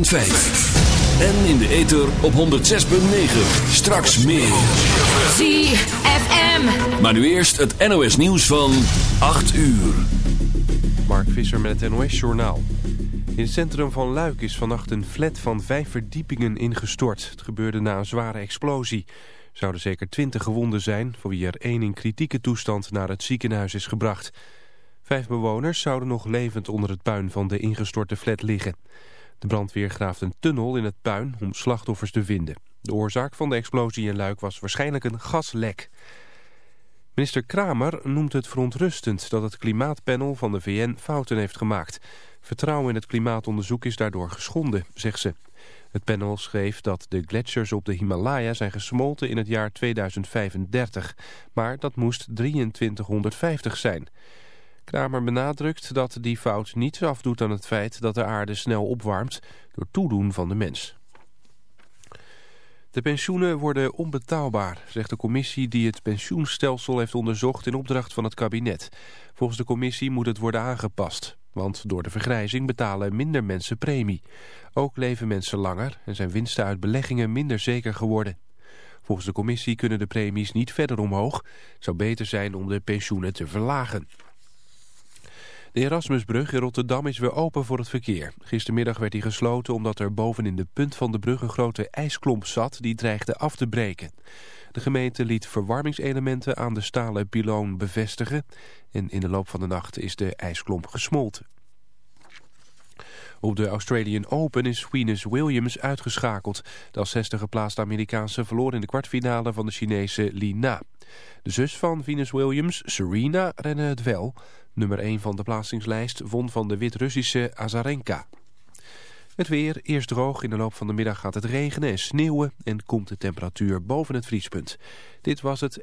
En in de ether op 106.9. Straks meer. ZFM. Maar nu eerst het NOS nieuws van 8 uur. Mark Visser met het NOS Journaal. In het centrum van Luik is vannacht een flat van vijf verdiepingen ingestort. Het gebeurde na een zware explosie. Er zouden zeker twintig gewonden zijn, voor wie er één in kritieke toestand naar het ziekenhuis is gebracht. Vijf bewoners zouden nog levend onder het puin van de ingestorte flat liggen. De brandweer graaft een tunnel in het puin om slachtoffers te vinden. De oorzaak van de explosie in Luik was waarschijnlijk een gaslek. Minister Kramer noemt het verontrustend dat het klimaatpanel van de VN fouten heeft gemaakt. Vertrouwen in het klimaatonderzoek is daardoor geschonden, zegt ze. Het panel schreef dat de gletsjers op de Himalaya zijn gesmolten in het jaar 2035. Maar dat moest 2350 zijn. Kramer benadrukt dat die fout niets afdoet aan het feit dat de aarde snel opwarmt door toedoen van de mens. De pensioenen worden onbetaalbaar, zegt de commissie die het pensioenstelsel heeft onderzocht in opdracht van het kabinet. Volgens de commissie moet het worden aangepast, want door de vergrijzing betalen minder mensen premie. Ook leven mensen langer en zijn winsten uit beleggingen minder zeker geworden. Volgens de commissie kunnen de premies niet verder omhoog. Het zou beter zijn om de pensioenen te verlagen. De Erasmusbrug in Rotterdam is weer open voor het verkeer. Gistermiddag werd die gesloten omdat er bovenin de punt van de brug een grote ijsklomp zat die dreigde af te breken. De gemeente liet verwarmingselementen aan de stalen piloon bevestigen en in de loop van de nacht is de ijsklomp gesmolten. Op de Australian Open is Venus Williams uitgeschakeld. De als 60 geplaatste Amerikaanse verloor in de kwartfinale van de Chinese Li Na. De zus van Venus Williams, Serena, rende het wel. Nummer 1 van de plaatsingslijst won van de Wit-Russische Azarenka. Het weer, eerst droog, in de loop van de middag gaat het regenen en sneeuwen... en komt de temperatuur boven het vriespunt. Dit was het...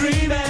Dreaming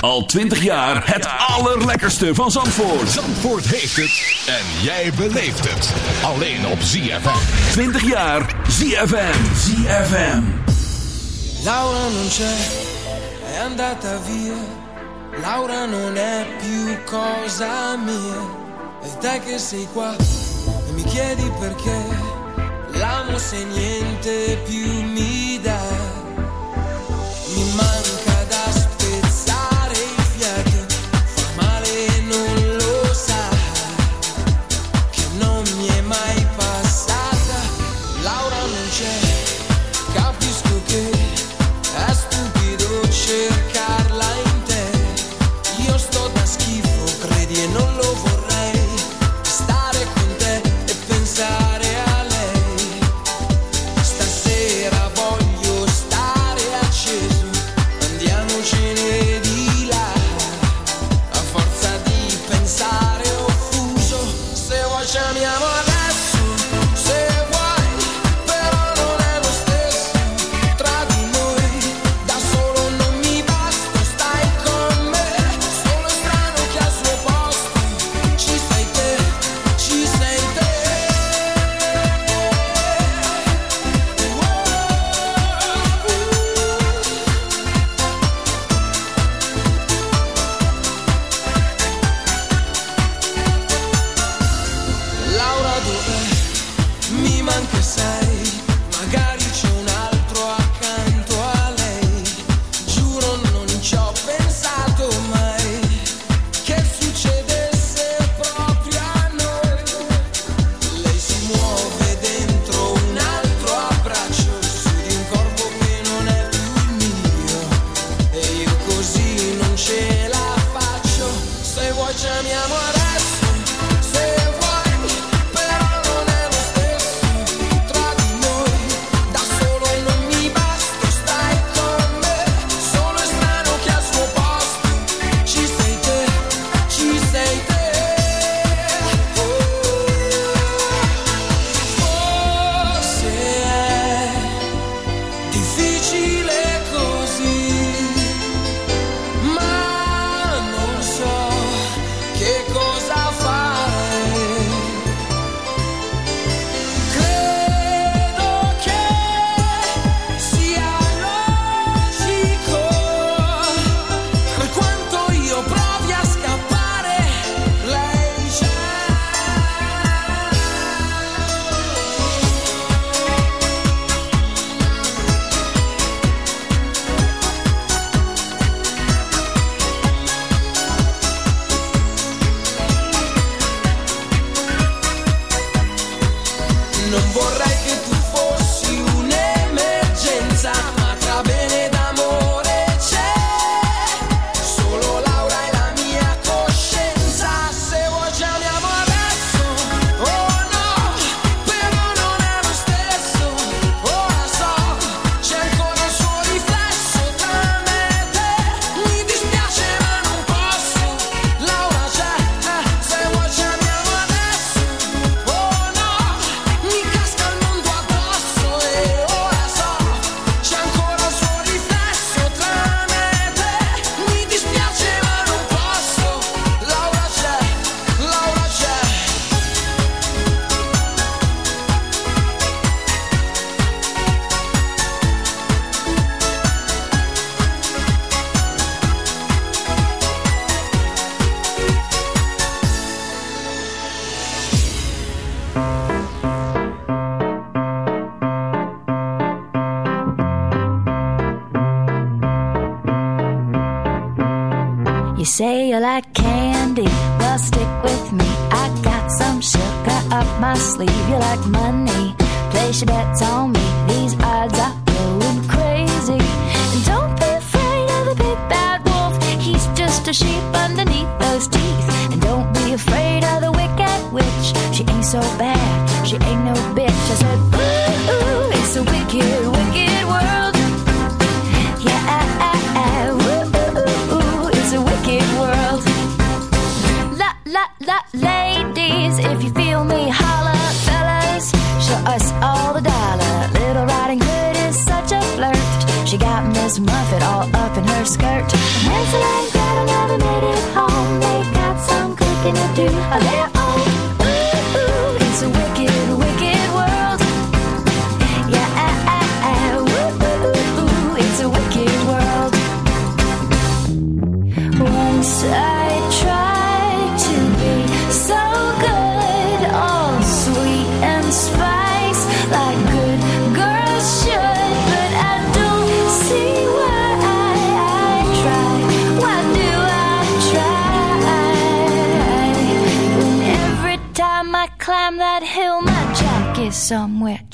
Al 20 jaar het allerlekkerste van Zandvoort. Zandvoort heeft het. En jij beleeft het. Alleen op ZFM. 20 jaar ZFM. ZFM. Laura non c'è. È andata via. Laura non è più cosa mia. E te che sei qua. E mi chiedi perché. L'amo se niente più mia.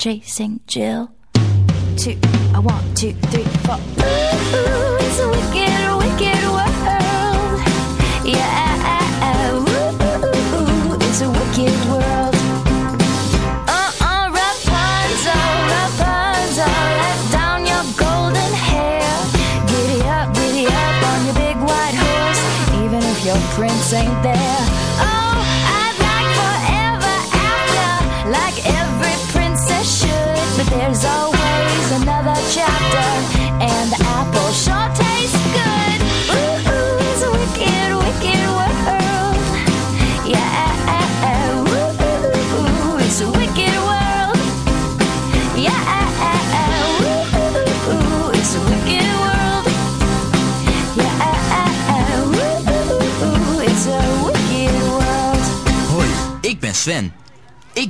chasing Jill.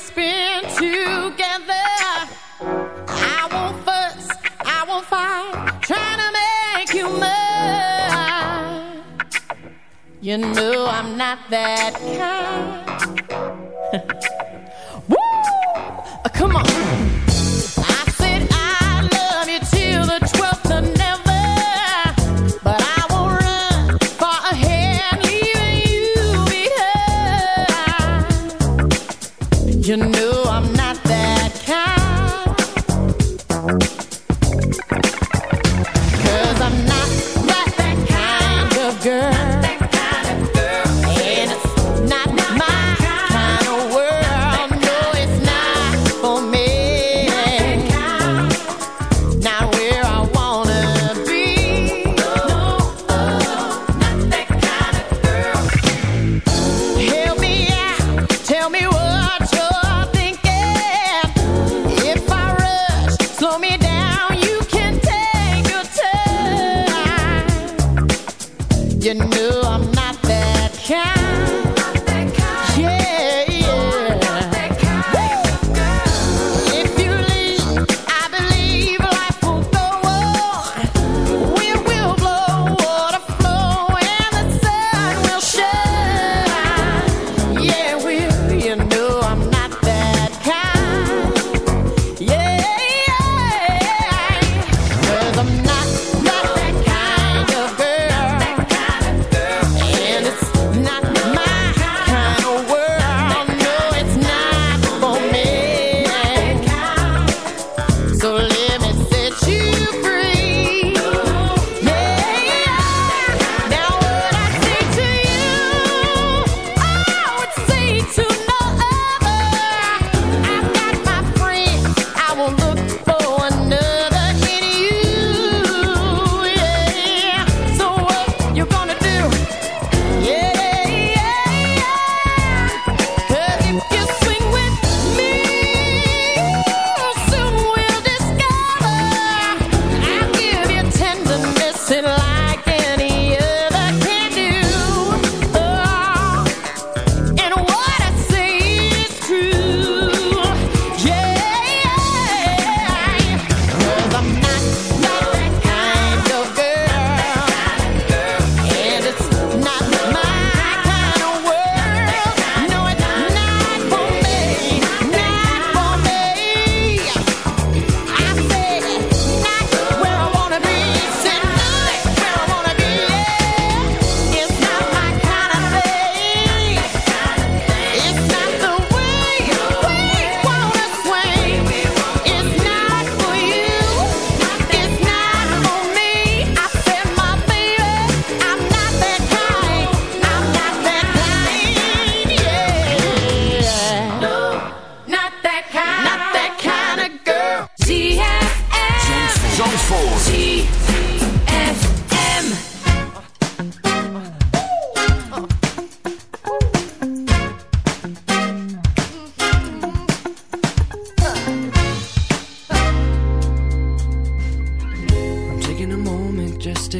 spend together. I won't fuss, I won't fight, trying to make you mine. You know I'm not that kind.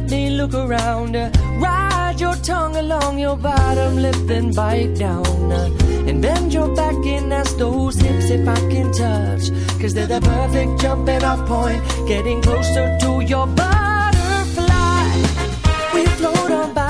Let me look around. Ride your tongue along your bottom lip, then bite down. And bend your back and ask those hips if I can touch. Cause they're the perfect jumping off point, getting closer to your butterfly. We float on by.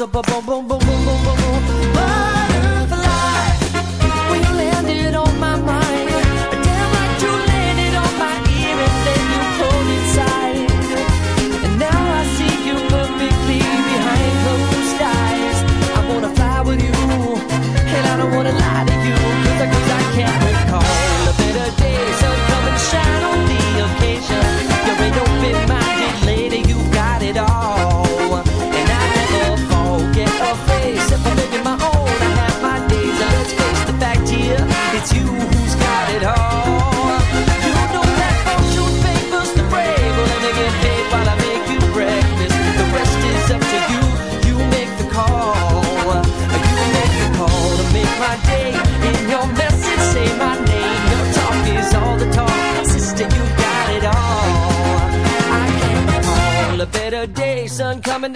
up a boom boom boom.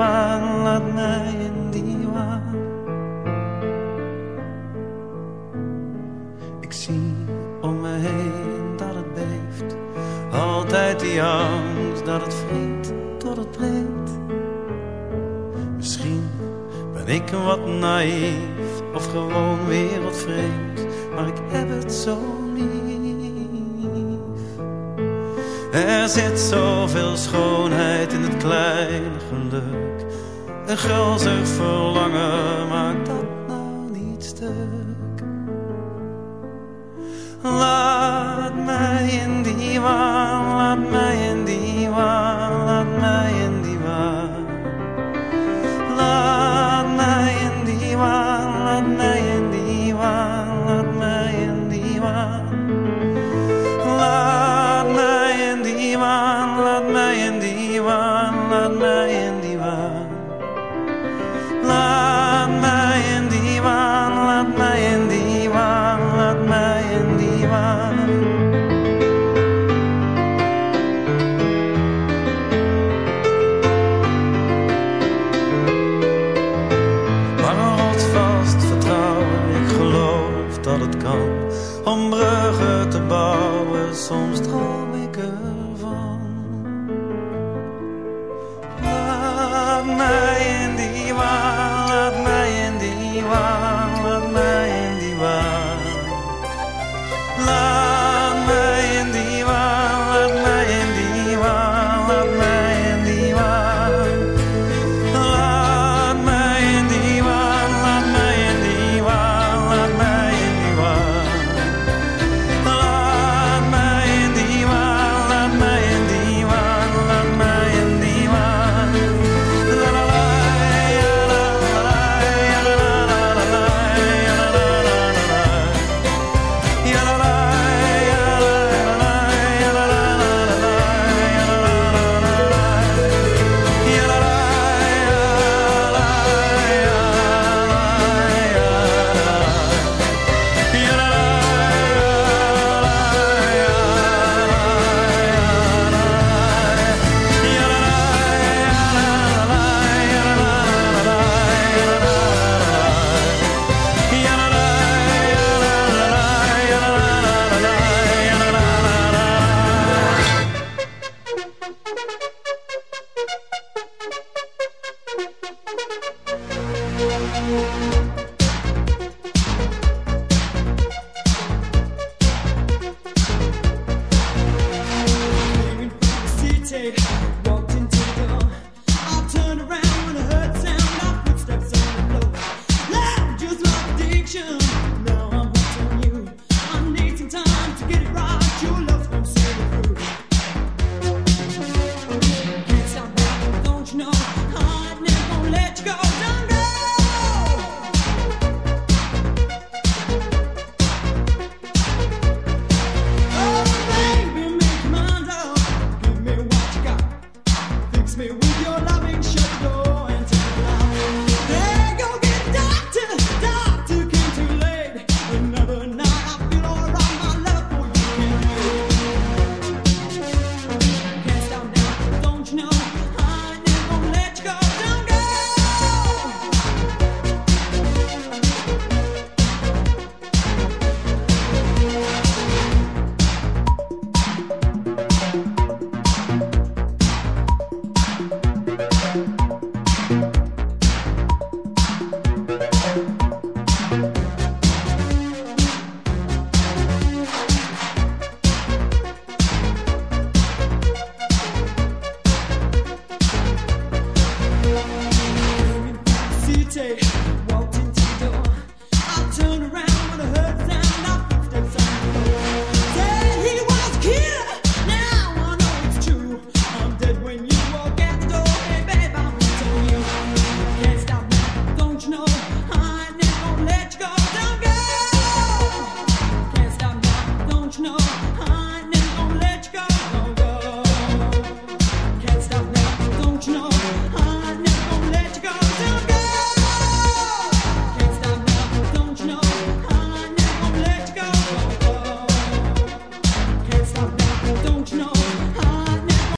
waan, laat mij in die waan. Ik zie om me heen dat het beeft, altijd die angst dat het vriend tot het breekt. Misschien ben ik wat naïef of gewoon wereldvreemd, maar ik heb het zo lief. Er zit zoveel schoonheid in het kleine geluk een gulzig verlangen maakt dat nou niet stuk. Laat mij in die waan, laat mij in die waan, laat mij in die waan. Laat mij in die waan, laat mij